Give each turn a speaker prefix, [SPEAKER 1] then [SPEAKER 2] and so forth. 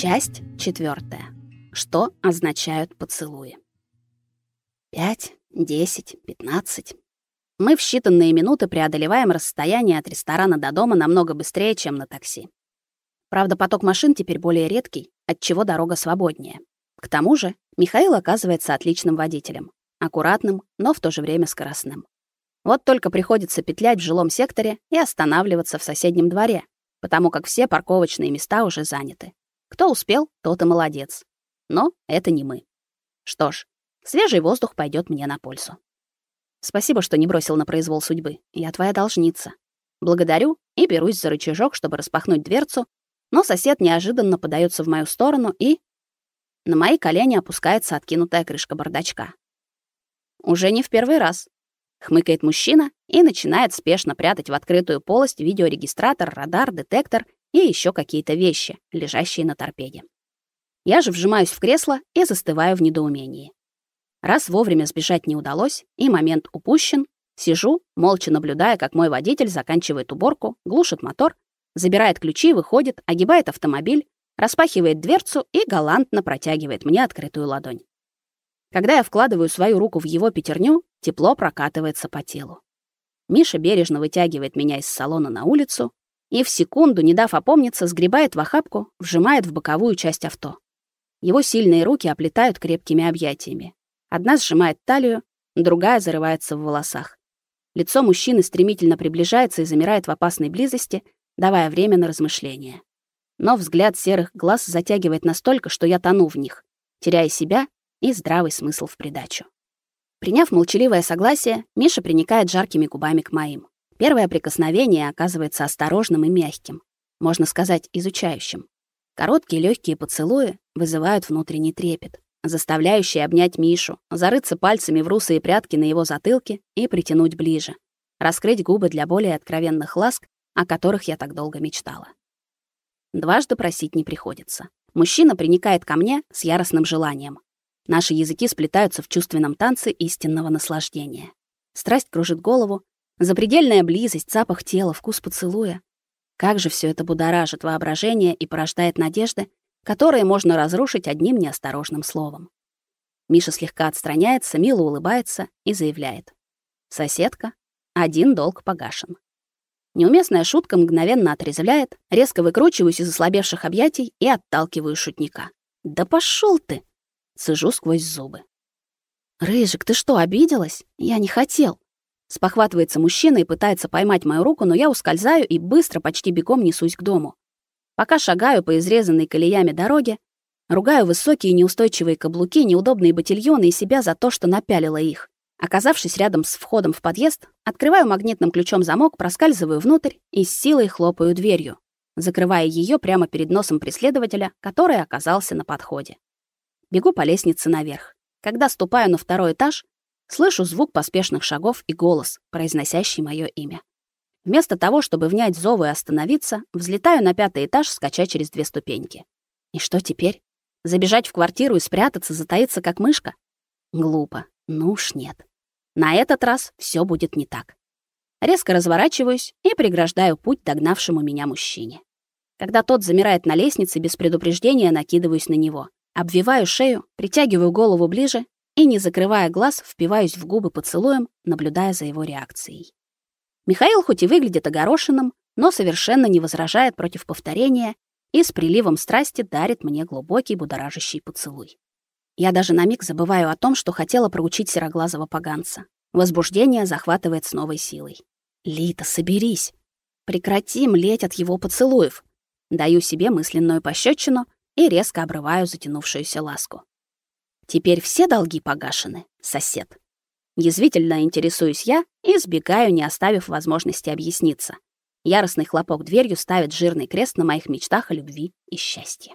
[SPEAKER 1] Часть четвертая. Что означают поцелуи? Пять, десять, пятнадцать. Мы в считанные минуты преодолеваем расстояние от ресторана до дома намного быстрее, чем на такси. Правда, поток машин теперь более редкий, отчего дорога свободнее. К тому же, Михаил оказывается отличным водителем, аккуратным, но в то же время скоростным. Вот только приходится петлять в жилом секторе и останавливаться в соседнем дворе, потому как все парковочные места уже заняты. Кто успел, тот и молодец. Но это не мы. Что ж, свежий воздух пойдет мне на пользу. Спасибо, что не бросил на произвол судьбы. Я твоя должница. Благодарю и берусь за рычажок, чтобы распахнуть дверцу, но сосед неожиданно подается в мою сторону и на мои колени опускается откинутая крышка бардачка. Уже не в первый раз. Хмыкает мужчина и начинает спешно прятать в открытую полость видеорегистратор, радар, детектор и еще какие-то вещи, лежащие на торпеде. Я же вжимаюсь в кресло и застываю в недоумении. Раз вовремя сбежать не удалось и момент упущен, сижу, молча наблюдая, как мой водитель заканчивает уборку, глушит мотор, забирает ключи, выходит, огибает автомобиль, распахивает дверцу и галантно протягивает мне открытую ладонь. Когда я вкладываю свою руку в его пятерню, тепло прокатывается по телу. Миша бережно вытягивает меня из салона на улицу и в секунду, не дав опомниться, сгребает в охапку, вжимает в боковую часть авто. Его сильные руки оплетают крепкими объятиями. Одна сжимает талию, другая зарывается в волосах. Лицо мужчины стремительно приближается и замирает в опасной близости, давая время на размышления. Но взгляд серых глаз затягивает настолько, что я тону в них, теряя себя и здравый смысл в придачу. Приняв молчаливое согласие, Миша приникает жаркими губами к моим. Первое прикосновение оказывается осторожным и мягким, можно сказать, изучающим. Короткие легкие поцелуи вызывают внутренний трепет заставляющий обнять Мишу, зарыться пальцами в русые прядки на его затылке и притянуть ближе, раскрыть губы для более откровенных ласк, о которых я так долго мечтала. Дважды просить не приходится. Мужчина приникает ко мне с яростным желанием. Наши языки сплетаются в чувственном танце истинного наслаждения. Страсть кружит голову, запредельная близость, запах тела, вкус поцелуя. Как же все это будоражит воображение и порождает надежды, которые можно разрушить одним неосторожным словом. Миша слегка отстраняется, мило улыбается и заявляет. «Соседка, один долг погашен». Неуместная шутка мгновенно отрезвляет, резко выкручиваюсь из ослабевших объятий и отталкиваю шутника. «Да пошел ты!» Сижу сквозь зубы. «Рыжик, ты что, обиделась? Я не хотел!» Спохватывается мужчина и пытается поймать мою руку, но я ускользаю и быстро, почти бегом несусь к дому. Пока шагаю по изрезанной колеями дороге, ругаю высокие неустойчивые каблуки, неудобные ботильоны и себя за то, что напялила их. Оказавшись рядом с входом в подъезд, открываю магнитным ключом замок, проскальзываю внутрь и с силой хлопаю дверью, закрывая ее прямо перед носом преследователя, который оказался на подходе. Бегу по лестнице наверх. Когда ступаю на второй этаж, слышу звук поспешных шагов и голос, произносящий мое имя. Вместо того, чтобы внять зову и остановиться, взлетаю на пятый этаж, скача через две ступеньки. И что теперь? Забежать в квартиру и спрятаться, затаиться как мышка? Глупо. Ну уж нет. На этот раз все будет не так. Резко разворачиваюсь и преграждаю путь догнавшему меня мужчине. Когда тот замирает на лестнице, без предупреждения накидываюсь на него. Обвиваю шею, притягиваю голову ближе и, не закрывая глаз, впиваюсь в губы поцелуем, наблюдая за его реакцией. Михаил хоть и выглядит огорошенным, но совершенно не возражает против повторения и с приливом страсти дарит мне глубокий будоражащий поцелуй. Я даже на миг забываю о том, что хотела проучить сероглазого поганца. Возбуждение захватывает с новой силой. «Лита, соберись! Прекрати млеть от его поцелуев!» Даю себе мысленную пощечину и резко обрываю затянувшуюся ласку. Теперь все долги погашены, сосед. Язвительно интересуюсь я и сбегаю, не оставив возможности объясниться. Яростный хлопок дверью ставит жирный крест на моих мечтах о любви и счастье.